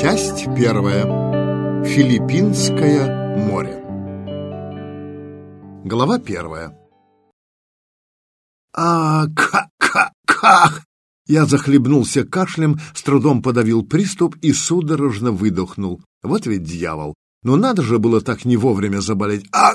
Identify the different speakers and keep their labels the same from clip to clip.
Speaker 1: Часть первая. Филиппинское море. Глава первая. а ка ка ка Я захлебнулся кашлем, с трудом подавил приступ и судорожно выдохнул. Вот ведь дьявол! Но надо же было так не вовремя заболеть. а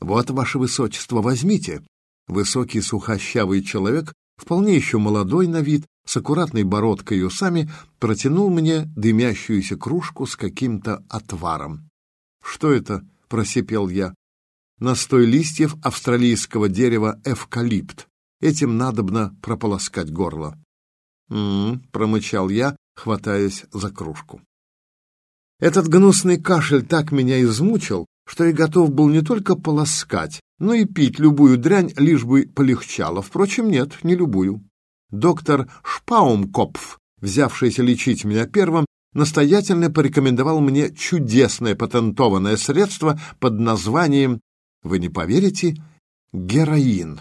Speaker 1: Вот, ваше высочество, возьмите. Высокий сухощавый человек, вполне еще молодой на вид, с аккуратной бородкой и усами, протянул мне дымящуюся кружку с каким-то отваром. «Что это?» — просипел я. «Настой листьев австралийского дерева эвкалипт. Этим надобно прополоскать горло». «М-м-м», промычал я, хватаясь за кружку. Этот гнусный кашель так меня измучил, что я готов был не только полоскать, но и пить любую дрянь, лишь бы полегчало. Впрочем, нет, не любую. Доктор Шпаумкопф, взявшийся лечить меня первым, настоятельно порекомендовал мне чудесное патентованное средство под названием, вы не поверите, героин.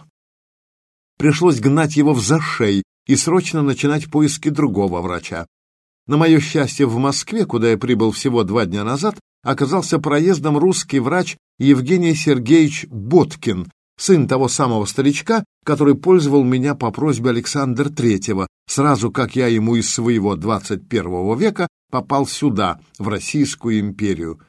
Speaker 1: Пришлось гнать его в зашей и срочно начинать поиски другого врача. На мое счастье, в Москве, куда я прибыл всего два дня назад, оказался проездом русский врач Евгений Сергеевич Боткин, сын того самого старичка, который пользовал меня по просьбе Александра Третьего, сразу как я ему из своего 21 века попал сюда, в Российскую империю.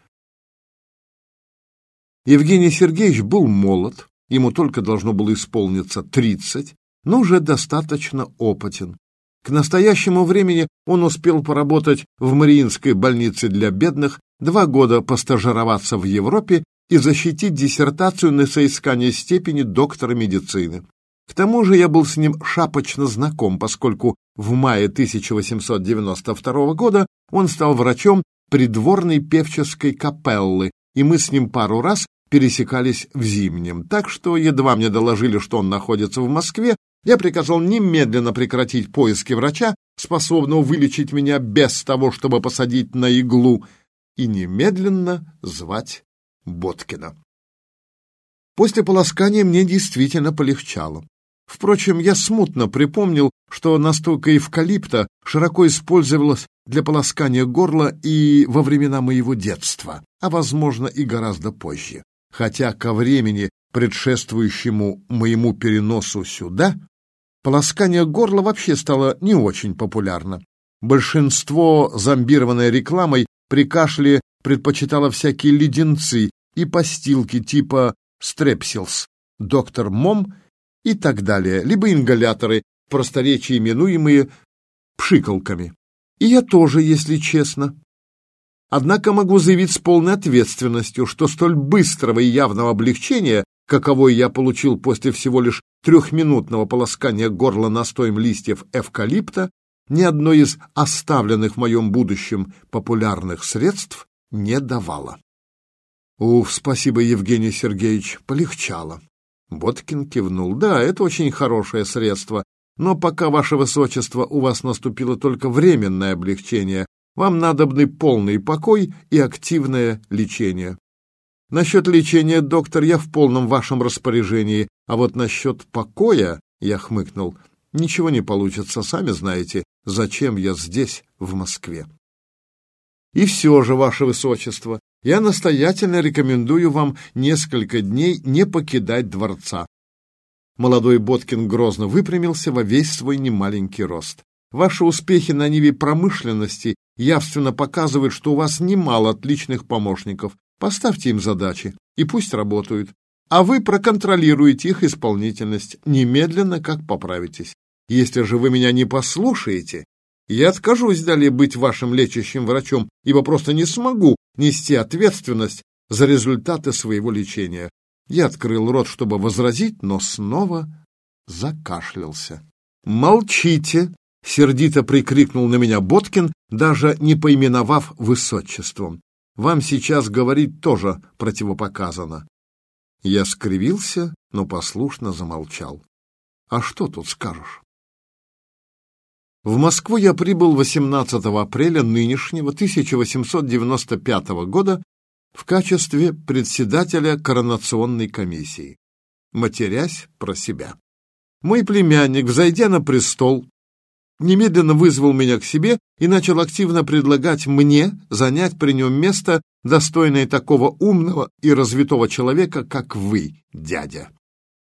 Speaker 1: Евгений Сергеевич был молод, ему только должно было исполниться 30, но уже достаточно опытен. К настоящему времени он успел поработать в Мариинской больнице для бедных, два года постажироваться в Европе и защитить диссертацию на соискание степени доктора медицины. К тому же я был с ним шапочно знаком, поскольку в мае 1892 года он стал врачом придворной певческой капеллы, и мы с ним пару раз пересекались в Зимнем. Так что едва мне доложили, что он находится в Москве, я приказал немедленно прекратить поиски врача, способного вылечить меня без того, чтобы посадить на иглу, и немедленно звать Боткина. После полоскания мне действительно полегчало. Впрочем, я смутно припомнил, что настойка эвкалипта широко использовалась для полоскания горла и во времена моего детства, а, возможно, и гораздо позже. Хотя ко времени, предшествующему моему переносу сюда, полоскание горла вообще стало не очень популярно. Большинство, зомбированное рекламой, при кашле предпочитала всякие леденцы и постилки типа стрепсилс, доктор Мом и так далее, либо ингаляторы, в просторечии именуемые пшикалками. И я тоже, если честно. Однако могу заявить с полной ответственностью, что столь быстрого и явного облегчения, каковое я получил после всего лишь трехминутного полоскания горла настоем листьев эвкалипта, ни одно из оставленных в моем будущем популярных средств не давала. «Уф, спасибо, Евгений Сергеевич, полегчало». Боткин кивнул. «Да, это очень хорошее средство, но пока, ваше высочество, у вас наступило только временное облегчение, вам надобны полный покой и активное лечение. Насчет лечения, доктор, я в полном вашем распоряжении, а вот насчет покоя, я хмыкнул, ничего не получится, сами знаете, зачем я здесь, в Москве. И все же, ваше высочество, я настоятельно рекомендую вам несколько дней не покидать дворца. Молодой Боткин грозно выпрямился во весь свой немаленький рост. Ваши успехи на ниве промышленности явственно показывают, что у вас немало отличных помощников. Поставьте им задачи, и пусть работают. А вы проконтролируете их исполнительность немедленно, как поправитесь. Если же вы меня не послушаете, я откажусь далее быть вашим лечащим врачом, ибо просто не смогу нести ответственность за результаты своего лечения. Я открыл рот, чтобы возразить, но снова закашлялся. «Молчите!» — сердито прикрикнул на меня Боткин, даже не поименовав высочеством. «Вам сейчас говорить тоже противопоказано». Я скривился, но послушно замолчал. «А что тут скажешь?» В Москву я прибыл 18 апреля нынешнего 1895 года в качестве председателя коронационной комиссии, матерясь про себя. Мой племянник, взойдя на престол, немедленно вызвал меня к себе и начал активно предлагать мне занять при нем место, достойное такого умного и развитого человека, как вы, дядя.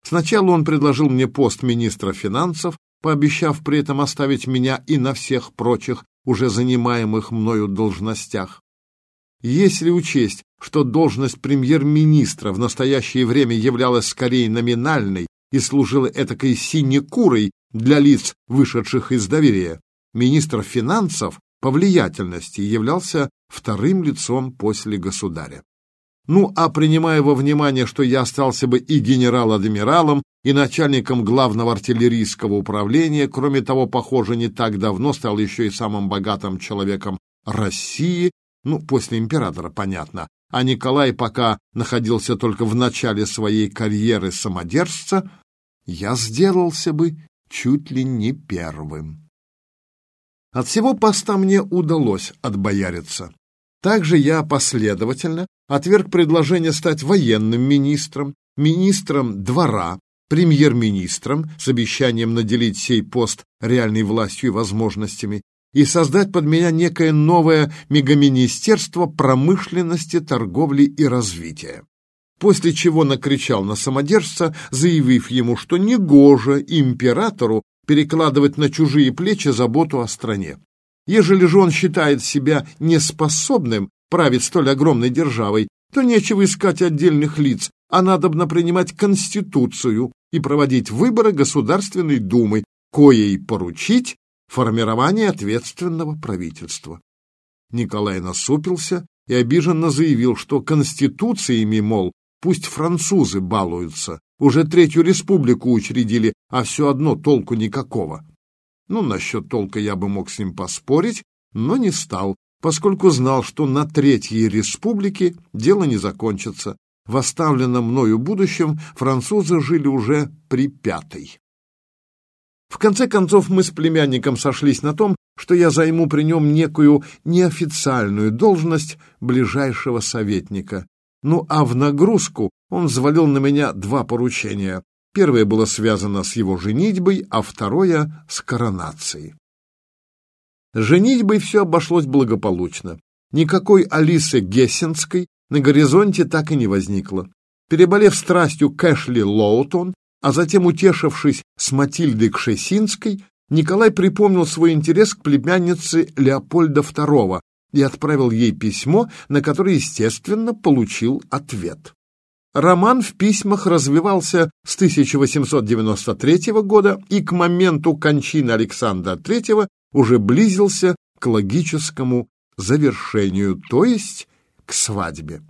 Speaker 1: Сначала он предложил мне пост министра финансов, пообещав при этом оставить меня и на всех прочих, уже занимаемых мною должностях. Если учесть, что должность премьер-министра в настоящее время являлась скорее номинальной и служила этакой синекурой для лиц, вышедших из доверия, министр финансов по влиятельности являлся вторым лицом после государя. Ну, а принимая во внимание, что я остался бы и генерал-адмиралом, и начальником главного артиллерийского управления, кроме того, похоже, не так давно стал еще и самым богатым человеком России, ну, после императора, понятно, а Николай пока находился только в начале своей карьеры самодержца, я сделался бы чуть ли не первым. От всего поста мне удалось отбояриться. Также я последовательно отверг предложение стать военным министром, министром двора, премьер-министром с обещанием наделить сей пост реальной властью и возможностями и создать под меня некое новое мегаминистерство промышленности, торговли и развития. После чего накричал на самодержца, заявив ему, что негоже императору перекладывать на чужие плечи заботу о стране. Ежели же он считает себя неспособным править столь огромной державой, то нечего искать отдельных лиц, а надобно принимать Конституцию и проводить выборы Государственной Думы, коей поручить формирование ответственного правительства. Николай насупился и обиженно заявил, что конституциями, мол, пусть французы балуются, уже Третью Республику учредили, а все одно толку никакого. Ну, насчет толка я бы мог с ним поспорить, но не стал, поскольку знал, что на Третьей Республике дело не закончится. В оставленном мною будущем французы жили уже при Пятой. В конце концов, мы с племянником сошлись на том, что я займу при нем некую неофициальную должность ближайшего советника. Ну а в нагрузку он взвалил на меня два поручения. Первое было связано с его женитьбой, а второе — с коронацией. Женитьбой все обошлось благополучно. Никакой Алисы Гессенской на горизонте так и не возникло. Переболев страстью Кэшли Лоутон, а затем, утешившись с Матильдой Кшесинской, Николай припомнил свой интерес к племяннице Леопольда II и отправил ей письмо, на которое, естественно, получил ответ. Роман в письмах развивался с 1893 года и к моменту кончины Александра III уже близился к логическому завершению, то есть к свадьбе.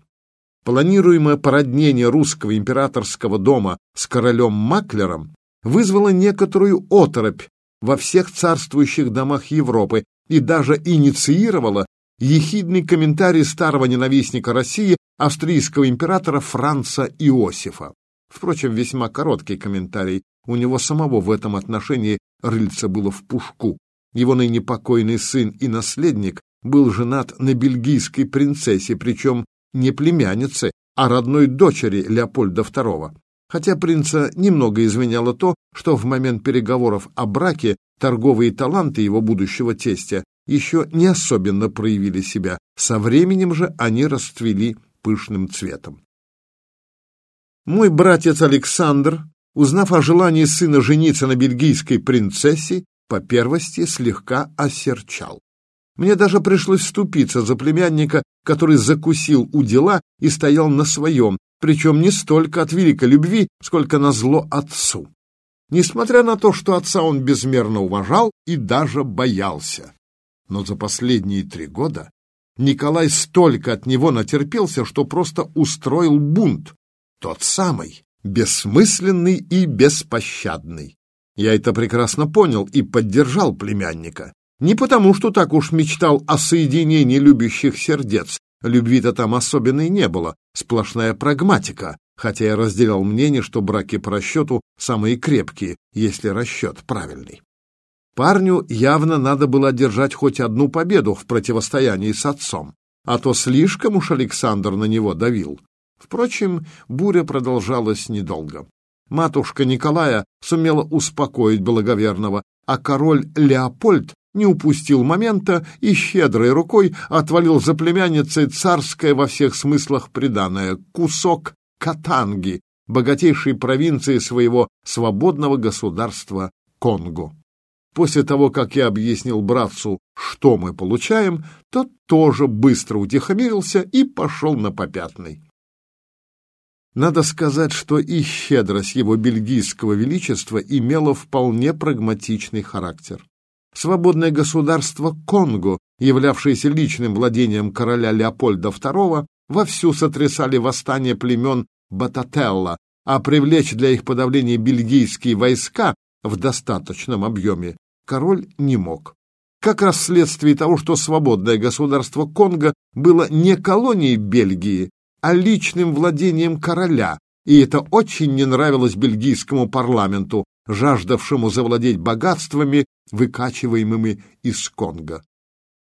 Speaker 1: Планируемое породнение русского императорского дома с королем Маклером вызвало некоторую оторопь во всех царствующих домах Европы и даже инициировало ехидный комментарий старого ненавистника России австрийского императора Франца Иосифа. Впрочем, весьма короткий комментарий. У него самого в этом отношении рыльце было в пушку. Его ныне покойный сын и наследник был женат на бельгийской принцессе, причем не племяннице, а родной дочери Леопольда II. Хотя принца немного изменяло то, что в момент переговоров о браке торговые таланты его будущего тестя еще не особенно проявили себя, со временем же они расцвели пышным цветом. Мой братец Александр, узнав о желании сына жениться на бельгийской принцессе, по первости слегка осерчал. Мне даже пришлось вступиться за племянника, который закусил у дела и стоял на своем, причем не столько от великой любви, сколько на зло отцу. Несмотря на то, что отца он безмерно уважал и даже боялся. Но за последние три года Николай столько от него натерпелся, что просто устроил бунт. Тот самый, бессмысленный и беспощадный. Я это прекрасно понял и поддержал племянника. Не потому, что так уж мечтал о соединении любящих сердец. Любви-то там особенной не было, сплошная прагматика, хотя я разделял мнение, что браки по расчету самые крепкие, если расчет правильный. Парню явно надо было одержать хоть одну победу в противостоянии с отцом, а то слишком уж Александр на него давил. Впрочем, буря продолжалась недолго. Матушка Николая сумела успокоить благоверного, а король Леопольд не упустил момента и щедрой рукой отвалил за племянницей царское во всех смыслах приданное кусок Катанги, богатейшей провинции своего свободного государства Конго. После того, как я объяснил братцу, что мы получаем, тот тоже быстро утихомирился и пошел на попятный. Надо сказать, что и щедрость его бельгийского величества имела вполне прагматичный характер. Свободное государство Конго, являвшееся личным владением короля Леопольда II, вовсю сотрясали восстание племен Батателла, а привлечь для их подавления бельгийские войска в достаточном объеме король не мог. Как раз вследствие того, что свободное государство Конго было не колонией Бельгии, а личным владением короля, и это очень не нравилось бельгийскому парламенту, жаждавшему завладеть богатствами, выкачиваемыми из Конго.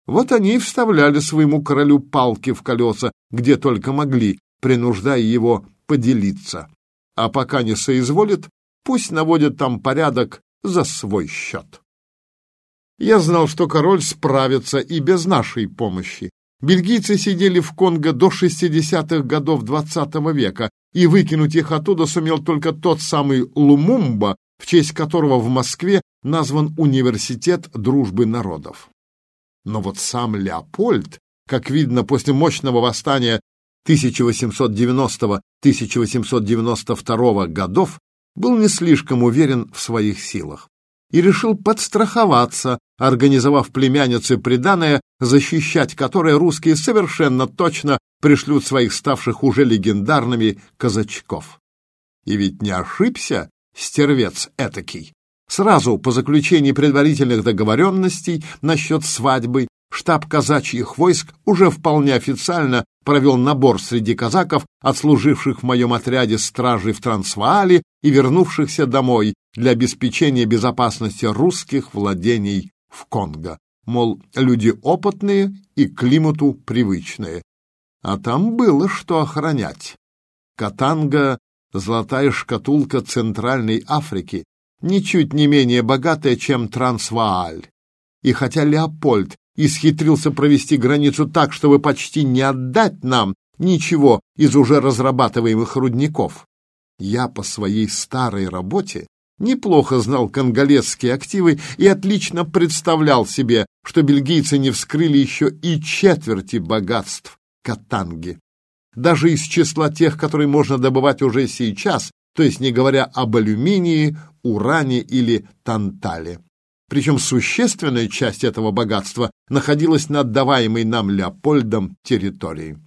Speaker 1: Вот они и вставляли своему королю палки в колеса, где только могли, принуждая его поделиться. А пока не соизволит, пусть наводит там порядок за свой счет. Я знал, что король справится и без нашей помощи. Бельгийцы сидели в Конго до 60-х годов XX -го века, и выкинуть их оттуда сумел только тот самый Лумумба, в честь которого в Москве назван Университет дружбы народов. Но вот сам Леопольд, как видно после мощного восстания 1890-1892 годов, был не слишком уверен в своих силах и решил подстраховаться, организовав племяннице приданое, защищать которое русские совершенно точно пришлют своих ставших уже легендарными казачков. И ведь не ошибся стервец этакий. Сразу по заключении предварительных договоренностей насчет свадьбы штаб казачьих войск уже вполне официально провел набор среди казаков, отслуживших в моем отряде стражей в Трансваале и вернувшихся домой для обеспечения безопасности русских владений в Конго. Мол, люди опытные и климату привычные. А там было что охранять. Катанга — золотая шкатулка Центральной Африки, ничуть не менее богатая, чем Трансвааль. И хотя Леопольд исхитрился провести границу так, чтобы почти не отдать нам ничего из уже разрабатываемых рудников, я по своей старой работе неплохо знал конголезские активы и отлично представлял себе, что бельгийцы не вскрыли еще и четверти богатств Катанги. Даже из числа тех, которые можно добывать уже сейчас, то есть не говоря об алюминии, уране или тантале. Причем существенная часть этого богатства находилась на отдаваемой нам Леопольдом территории.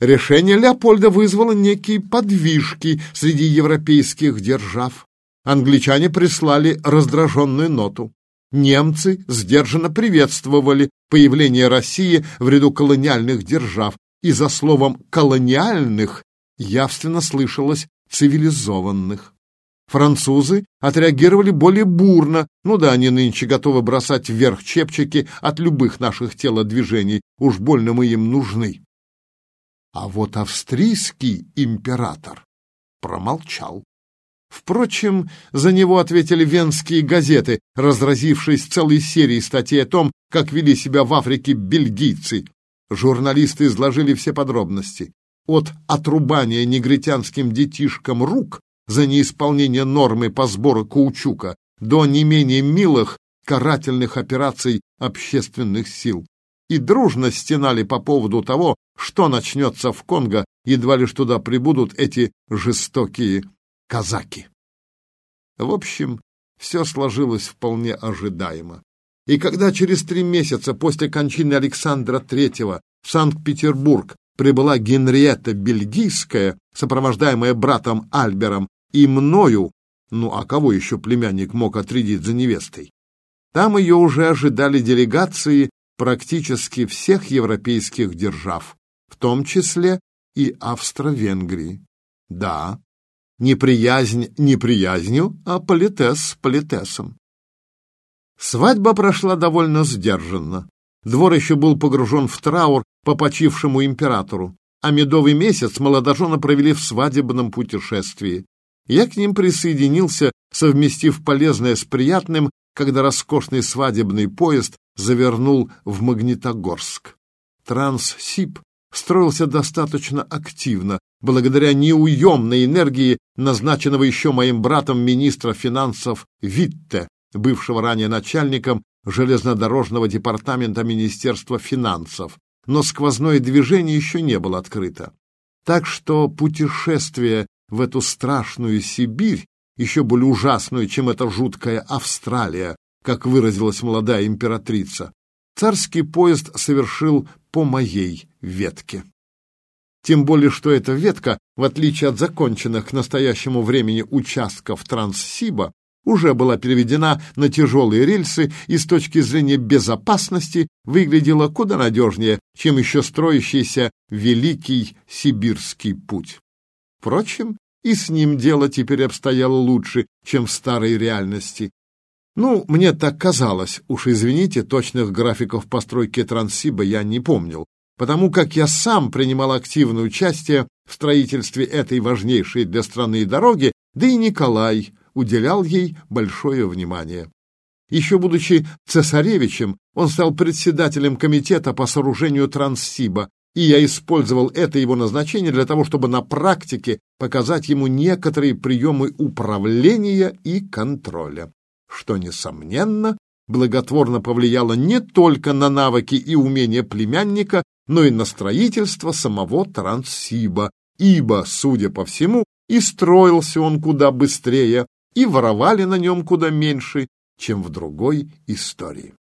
Speaker 1: Решение Леопольда вызвало некие подвижки среди европейских держав. Англичане прислали раздраженную ноту. Немцы сдержанно приветствовали появление России в ряду колониальных держав, и за словом «колониальных» явственно слышалось «цивилизованных». Французы отреагировали более бурно. Ну да, они нынче готовы бросать вверх чепчики от любых наших телодвижений. Уж больно мы им нужны. А вот австрийский император промолчал. Впрочем, за него ответили венские газеты, разразившись целой серией статей о том, как вели себя в Африке бельгийцы. Журналисты изложили все подробности. От отрубания негритянским детишкам рук за неисполнение нормы по сбору каучука до не менее милых карательных операций общественных сил. И дружно стенали по поводу того, что начнется в Конго, едва лишь туда прибудут эти жестокие казаки. В общем, все сложилось вполне ожидаемо. И когда через три месяца после кончины Александра III в Санкт-Петербург прибыла Генриетта Бельгийская, сопровождаемая братом Альбером и мною, ну а кого еще племянник мог отрядить за невестой? Там ее уже ожидали делегации практически всех европейских держав, в том числе и Австро-Венгрии. Да, неприязнь неприязнью, а политес политесом. Свадьба прошла довольно сдержанно. Двор еще был погружен в траур по почившему императору, а медовый месяц молодожены провели в свадебном путешествии. Я к ним присоединился, совместив полезное с приятным когда роскошный свадебный поезд завернул в Магнитогорск. Транссиб строился достаточно активно, благодаря неуемной энергии назначенного еще моим братом министра финансов Витте, бывшего ранее начальником железнодорожного департамента Министерства финансов, но сквозное движение еще не было открыто. Так что путешествие в эту страшную Сибирь, еще более ужасную, чем эта жуткая Австралия, как выразилась молодая императрица, царский поезд совершил по моей ветке. Тем более, что эта ветка, в отличие от законченных к настоящему времени участков Транссиба, уже была переведена на тяжелые рельсы и с точки зрения безопасности выглядела куда надежнее, чем еще строящийся Великий Сибирский путь. Впрочем, и с ним дело теперь обстояло лучше, чем в старой реальности. Ну, мне так казалось, уж извините, точных графиков постройки Транссиба я не помнил, потому как я сам принимал активное участие в строительстве этой важнейшей для страны дороги, да и Николай уделял ей большое внимание. Еще будучи цесаревичем, он стал председателем комитета по сооружению Транссиба, и я использовал это его назначение для того, чтобы на практике показать ему некоторые приемы управления и контроля, что, несомненно, благотворно повлияло не только на навыки и умения племянника, но и на строительство самого Транссиба, ибо, судя по всему, и строился он куда быстрее, и воровали на нем куда меньше, чем в другой истории.